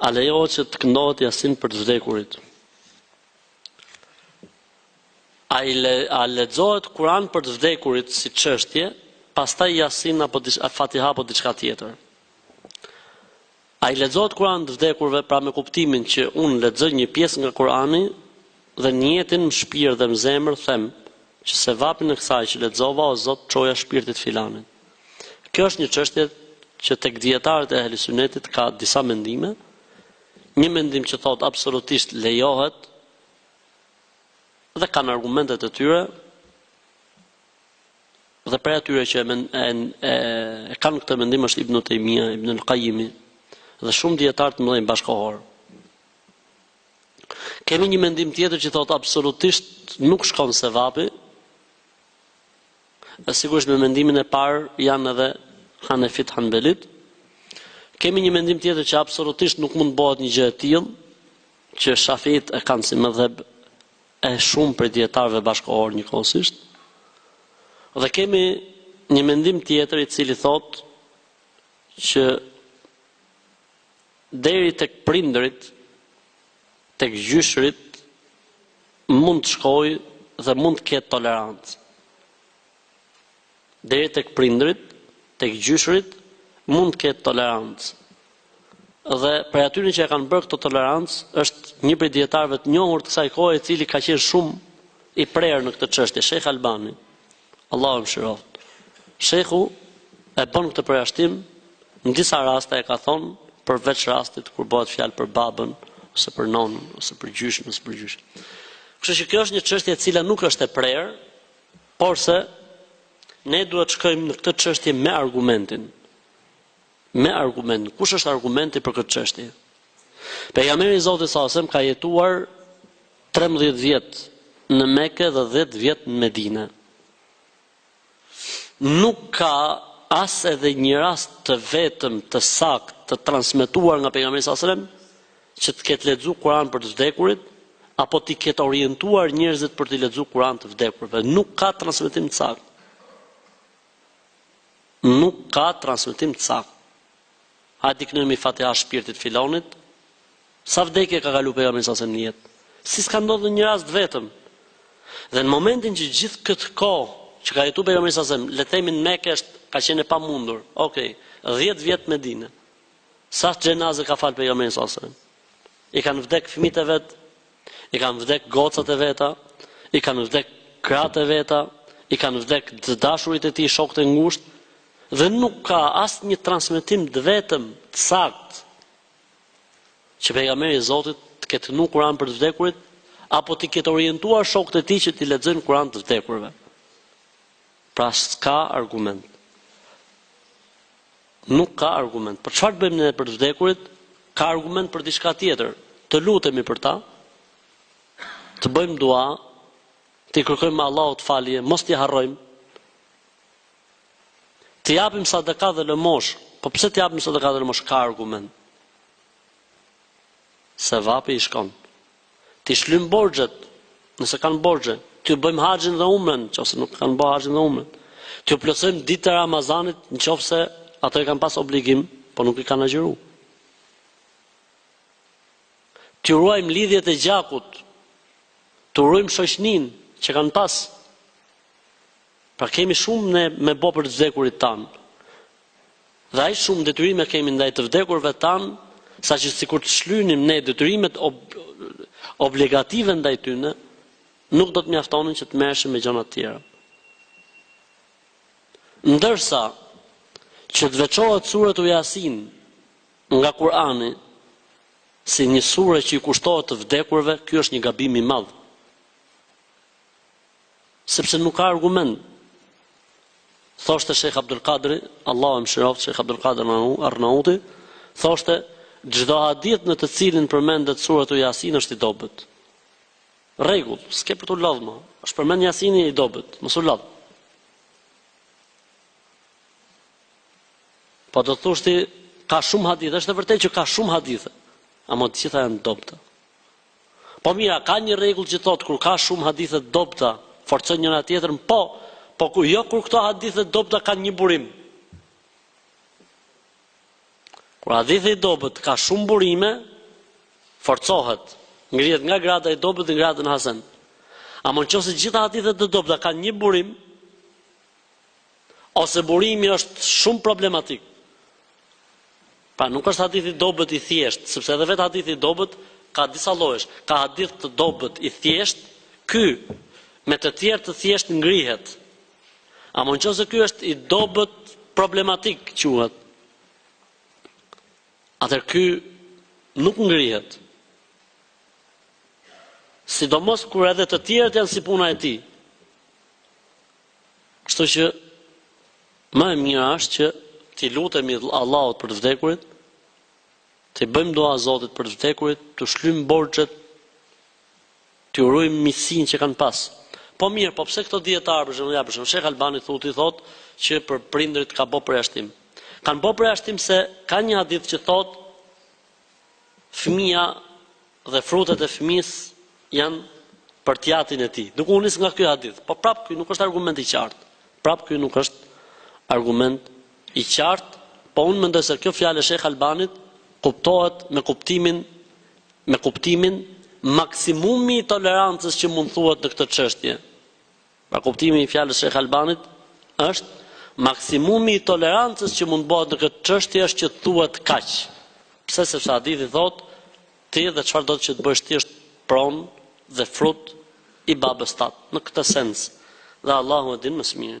A lejohet që të këndohet jasin për të vdekurit? A, a le, a lexohet kuran për të vdekurit si çështje, pastaj jasin apo dish, fatiha apo diçka tjetër? A i lexohet Kur'an të vdekurve pra me kuptimin që unë lexoj një pjesë nga Kur'ani dhe nijetin në shpirt dhe në zemër them që sevapin e kësaj që lexova o Zot çoja shpirtit të filanit. Kjo është një çështje që tek dijetarët e ehli sunetit ka disa mendime, një mendim që thotë absolutisht lejohet dhe kanë argumentet e tyre, Dhe prej atyre që e, e, e, e kanë këtë mendim është Ibnu Tejmija, Ibnul Kajimi dhe shumë dijetarë të mëdhenj bashkëkohorë. Kemi një mendim tjetër që thotë absolutisht nuk shkon sevapi, e sigurisht me mendimin e parë janë edhe Hanefitë, Hanbelitë. Kemi një mendim tjetër që absolutisht nuk mund të bëhet një gjë e tillë, që Shafitë e kanë si medhheb e shumë prej dijetarëve bashkëkohorë njëkohësisht. Dhe kemi një mendim tjetër i cili thotë që deri tek prindërit, tek gjyshërit mund të shkojë dhe mund të ketë tolerancë. deri tek prindërit, tek gjyshërit, mund të ketë tolerancë. Dhe prej atyre që e kanë bërë këtë tolerancë, është një prej dijetarëve të njohur të kësaj kohe, i cili ka qenë shumë i prerë në këtë çështje, Shejh Albani. Allahu e mëshiroftë. Shehu e bën këtë përjashtim në disa raste e ka thonë përveç rastit kur bëhet fjalë për babën ose për nonën ose për gjyshin ose për gjyshen. Kështu që kjo është një çështje e cila nuk është e prerë, Porse, ne duhet të shkojmë në këtë çështje me argumentin. Me argumentin, kush është argumenti për këtë çështje? Pejgamberi i Zotit sa asem ka jetuar 13 vjet në Mekë dhe 10 vjet në Medinë. Nuk ka as edhe një rast të vetëm të saktë të transmetuar nga pejgamberi sa asem që të ketë lexu Kuran për të vdekurit, apo t'i ketë orientuar njerëzit për t'i lexu Kuran të vdekurve. Nuk ka transmetim të saktë. Nuk ka transmetim të saktë. Hajde t'i këndojmë i fatiha shpirtit filonit? Sa vdekje ka kalu pejgamberi sa asem n'jetë? Si s'ka ndodhë një rast vetëm? Dhe në momentin që gjithë këtë kohë, që ka jetu pejgamberi sa asem, le të themi n'Mekë është ka qenë e pamundur, okej, dhjetë vjet n'Medine. Sa xhenaze ka fal pejgamberi sallallahu alajhi wasallam? I kanë vdek fmijt e vet, i kanë vdek gocat e veta, i kanë vdek gratë e veta, i kanë vdek të dashurit e tij, shokët e ngushtë, dhe nuk ka as një transmitim të vetëm të sakt që pejgamberi i Zotit të ketë knu Kuran për të vdekurit, apo të ketë orientuar shokët e tij që t'i lexojnë Kuran të vdekurve. Pra s'ka argument. Nuk ka argument. Por çfarë të bëjmë ne për të vdekurit? Ka argument për diçka tjetër. Të lutemi për ta. Të bëjmë dua, t'i kërkojmë Allahut falje, mos t'i harrojmë. Të japim sadaka dhe lëmosh. Po pse të japim sadaka dhe lëmosh? Ka argument. Sevapi i shkon. T'i shlyjmë borxhet, nëse kanë borxhe, t'ju bëjmë haxhin dhe umren, nëse nuk kanë bë haxhin dhe umren. T'ju plotësojmë ditët e Ramazanit, nëse ato e kanë pas obligim, po nuk i kanë agjëru. T'ju ruajmë lidhjet e gjakut, t'u ruajmë shoqninë që kanë pas. Pra kemi shumë ne me bë për të vdekurit tanë. Dhe aq shumë detyrime kemi ndaj të vdekurve tanë, saqë sikur të shlynim ne detyrimet ob, obligative ndaj tyne, nuk do të mjaftonin që të merreshim me gjëna të tjera. Ndërsa, që të veçohet suretu Jasin nga Kurani, si një sure që i kushtohet të vdekurve, kjo është një gabim i madhë. sepse nuk ka argument. Thoshte Shejkh Abdul Kadri, Allahu e mëshiroftë Shejkh Abdul Kadir Arnauti, thoshte çdo hadith në të cilin përmendet suretu Jasin është i dobët. Rregull, s'ke për t'u lodh më. Është përmend Jasini i dobët, mos u lodh. Po do të thush ti ka shumë hadithe, është e vërtetë që ka shumë hadithe, ama të gjitha janë dobta. Po mirë a ka një rregull që thotë kur ka shumë hadithe të dobëta forcojnë njëra tjetrën po po ku jo kur këto hadithe të dobëta kanë një burim kur hadithi i dobët ka shumë burime forcohet ngrihet nga grada i dobët në gradën hasen ama në qoftë se gjitha hadithet të dobëta kanë një burim Ose burimi është shumë problematik. Pra nuk është hadith i dobët i thjesht, sepse edhe vetë hadithi i dobët ka disa llojesh. Ka hadith të dobët i thjesht, ky me të tjerë të thjesht ngrihet. Ama në qoftë se ky është i dobët problematik quhet. Atëherë ky nuk ngrihet. Sidomos kur edhe të tjerët janë si puna e tij. Kështu që më e mira është që t'i lutemi Allahut për të vdekurit, t'i bëjmë dua Zotit për të vdekurit, t'u shlyjmë borxhet, t'i urojmë miqësinë që kanë pas. Po mirë, po pse këto dijetarë për shembull, ja për shembull, Sheh Albani thotë thotë që për prindërit ka bë përjashtim. Kanë bë përjashtim se ka një hadith që thotë fëmija dhe frutet e fëmijës janë për tjatin e tij. Duke u nis nga ky hadith, po prap ky nuk është argument i qartë. Prap ky nuk është argument i qartë, po unë mendoj se kjo fjalë e Sheh Albanit kuptohet me kuptimin me kuptimin maksimumi i tolerancës që mund thuhet në këtë çështje. Pra kuptimi i fjalës Sheh Albanit është maksimumi i tolerancës që mund të bëhet në këtë çështje është që të thuhet kaq. Pse sepse hadithi thotë ti dhe çfarëdo që të bësh ti është pronë dhe frut i babës tat në këtë sens dhe Allahu e din më së miri.